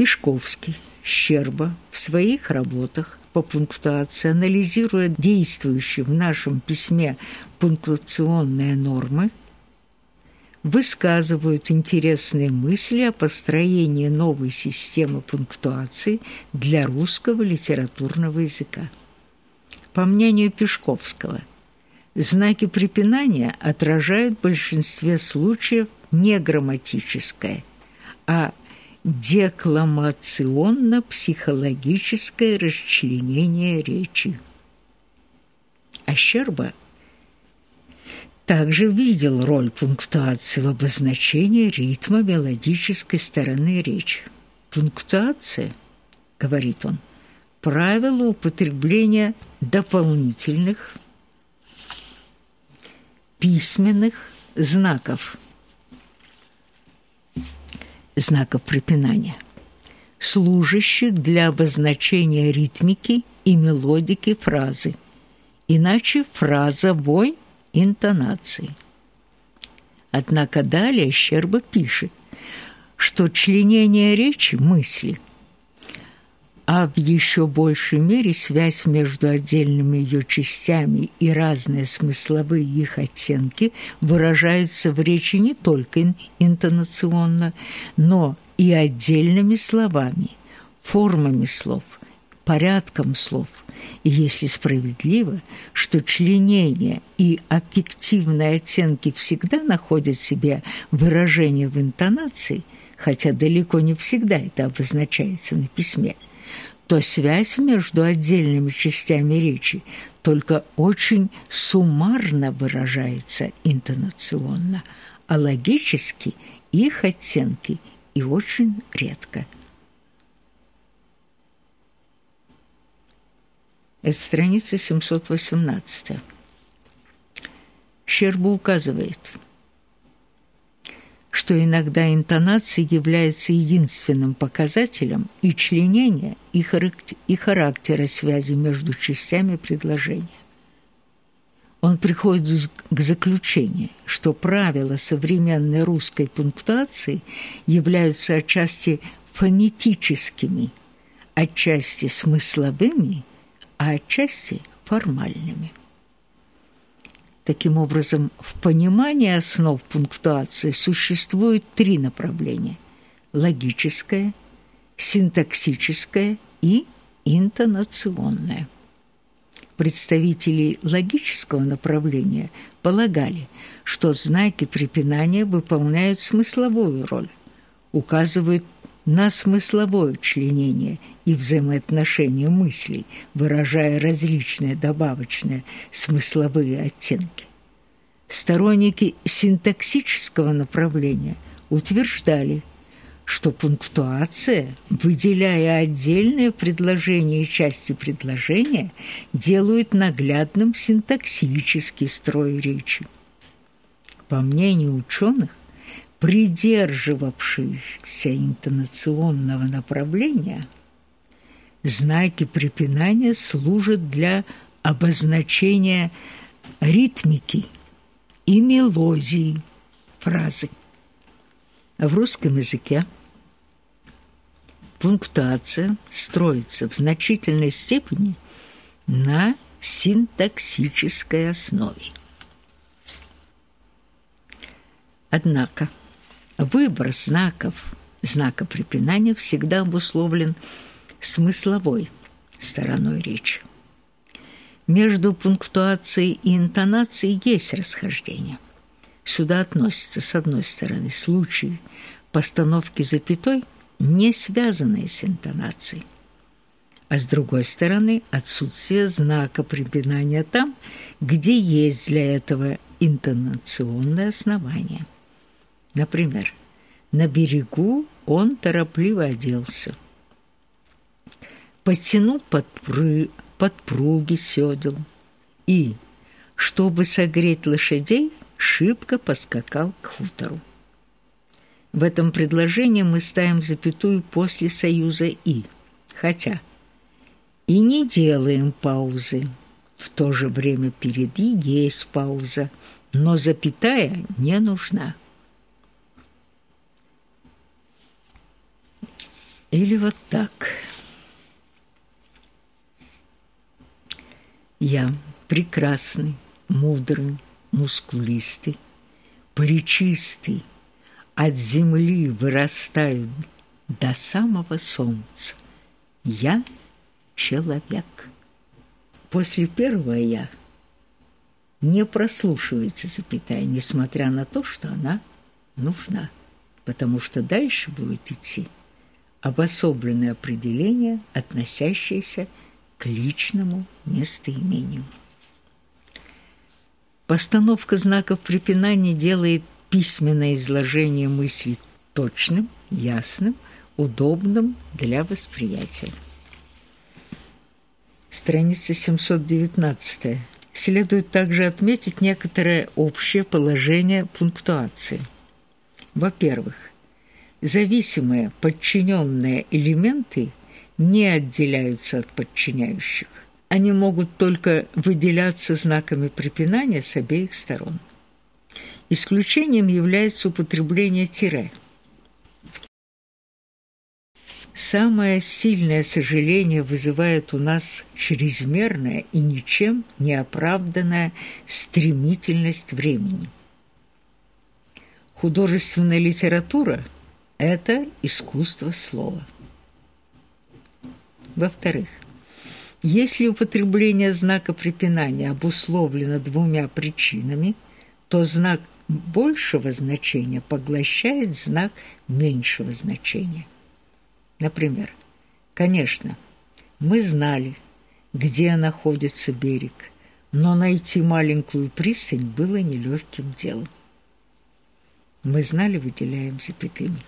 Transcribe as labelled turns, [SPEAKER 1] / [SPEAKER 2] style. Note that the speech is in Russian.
[SPEAKER 1] Пешковский, Щерба в своих работах по пунктуации, анализируя действующие в нашем письме пунктуационные нормы, высказывают интересные мысли о построении новой системы пунктуации для русского литературного языка. По мнению Пешковского, знаки препинания отражают в большинстве случаев не грамматическое, а декламационно-психологическое расчленение речи. Ощерба также видел роль пунктуации в обозначении ритма мелодической стороны речи. Пунктуация, говорит он, правило употребления дополнительных письменных знаков – знаков препинания, служащих для обозначения ритмики и мелодики фразы, иначе фразовой интонации. Однако далее Щерба пишет, что членение речи мысли – а в еще большей мере связь между отдельными ее частями и разные смысловые их оттенки выражаются в речи не только интонационно, но и отдельными словами, формами слов, порядком слов. И если справедливо, что членение и аффективные оттенки всегда находят себе выражение в интонации, хотя далеко не всегда это обозначается на письме – то связь между отдельными частями речи только очень суммарно выражается интонационно, а логически их оттенки и очень редко. Это страница 718. Щерба указывает – что иногда интонация является единственным показателем и членения, и, характер, и характера связи между частями предложения. Он приходит к заключению, что правила современной русской пунктуации являются отчасти фонетическими, отчасти смысловыми, а отчасти формальными. Таким образом, в понимании основ пунктуации существует три направления – логическое, синтаксическое и интонационное. Представители логического направления полагали, что знаки препинания выполняют смысловую роль, указывают на смысловое членение и взаимоотношения мыслей, выражая различные добавочные смысловые оттенки. Сторонники синтаксического направления утверждали, что пунктуация, выделяя отдельные предложения и части предложения, делает наглядным синтаксический строй речи. По мнению ученых, придерживавшихся интонационного направления, знаки препинания служат для обозначения ритмики и мелодии фразы. В русском языке пунктуация строится в значительной степени на синтаксической основе. Однако – Выбор знаков, знака препинания всегда обусловлен смысловой стороной речи. Между пунктуацией и интонацией есть расхождение. Сюда относятся, с одной стороны, случаи постановки запятой, не связанные с интонацией, а с другой стороны, отсутствие знака препинания там, где есть для этого интонационное основание. Например, на берегу он торопливо оделся. Подтянул подпры... подпруги сёдел и, чтобы согреть лошадей, шибко поскакал к хутору. В этом предложении мы ставим запятую после союза «и», хотя и не делаем паузы. В то же время перед «и» есть пауза, но запятая не нужна. Или вот так. Я прекрасный, мудрый, мускулистый, плечистый, от земли вырастаю до самого солнца. Я человек. После первого «я» не прослушивается запятая, несмотря на то, что она нужна, потому что дальше будет идти обособленное определение, относящееся к личному местоимению. Постановка знаков препинания делает письменное изложение мысли точным, ясным, удобным для восприятия. Страница 719. Следует также отметить некоторое общее положение пунктуации. Во-первых, зависимые подчиненные элементы не отделяются от подчиняющих. Они могут только выделяться знаками препинания с обеих сторон. Исключением является употребление тире. Самое сильное сожаление вызывает у нас чрезмерная и ничем не оправданная стремительность времени. Художественная литература – это искусство слова. Во-вторых, если употребление знака препинания обусловлено двумя причинами, то знак большего значения поглощает знак меньшего значения. Например, конечно, мы знали, где находится берег, но найти маленькую пристань было нелегким делом. Мы знали, выделяем запятыми.